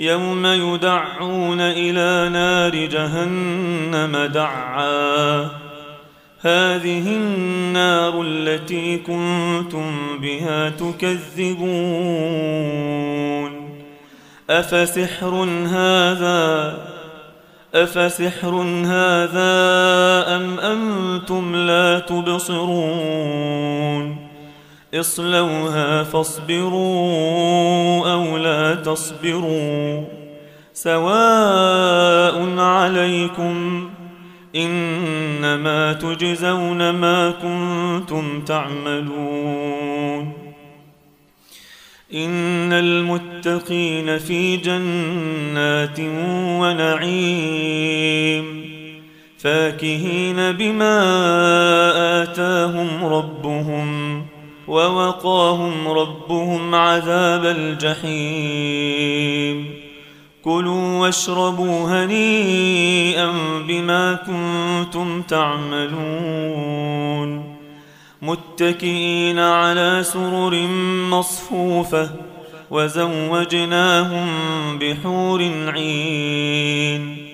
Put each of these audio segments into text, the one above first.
يوم يدعون إلى نار جهنم دعا. هذه النار التي كنتم بها تكذبون. أفسحر هذا أفسحر هذا أم أنتم لا تبصرون؟ اصلوها فاصبروا أو لا تصبروا سواء عليكم إنما تجزون ما كنتم تعملون إن المتقين في جنات ونعيم فاكهين بما آتاهم ربهم ووقاهم ربهم عذاب الجحيم. كلوا واشربوا هنيئا بما كنتم تعملون. متكئين على سرر مصفوفة وزوجناهم بحور عين.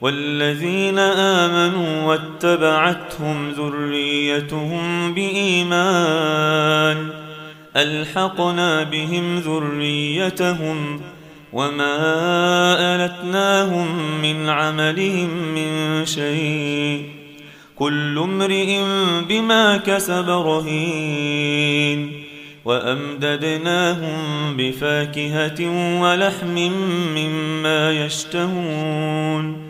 والذين آمنوا واتبعتهم ذريتهم بإيمان ألحقنا بهم ذريتهم وما ألتناهم من عملهم من شيء كل امرئ بما كسب رهين وأمددناهم بفاكهة ولحم مما يشتهون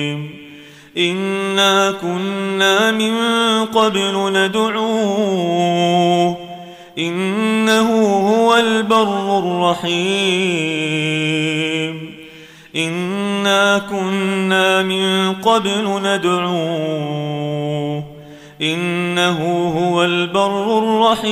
انا كنا من قبل ندعوه انه هو البر الرحيم انا كنا من قبل ندعوه انه هو البر الرحيم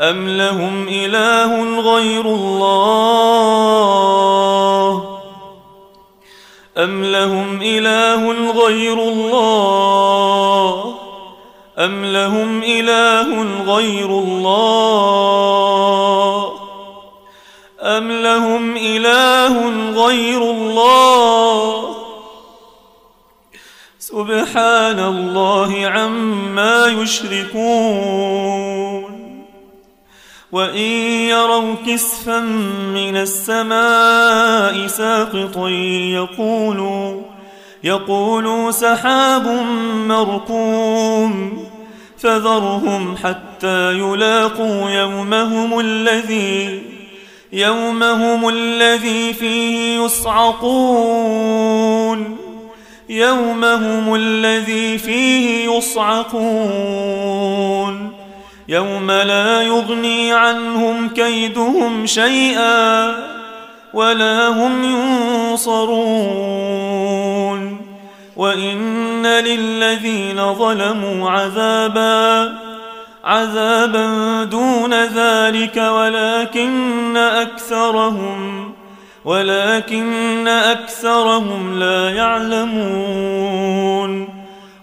أم لهم إله غير الله أم لهم إله غير الله أم لهم إله غير الله أم لهم إله غير الله سبحان الله عما يشركون وإن يروا كسفا من السماء ساقطا يقولوا يقولوا سحاب مركوم فذرهم حتى يلاقوا يومهم الذي يومهم الذي فيه يصعقون يومهم الذي فيه يصعقون. يوم لا يغني عنهم كيدهم شيئا ولا هم ينصرون. وإن للذين ظلموا عذابا عذابا دون ذلك ولكن أكثرهم ولكن أكثرهم لا يعلمون.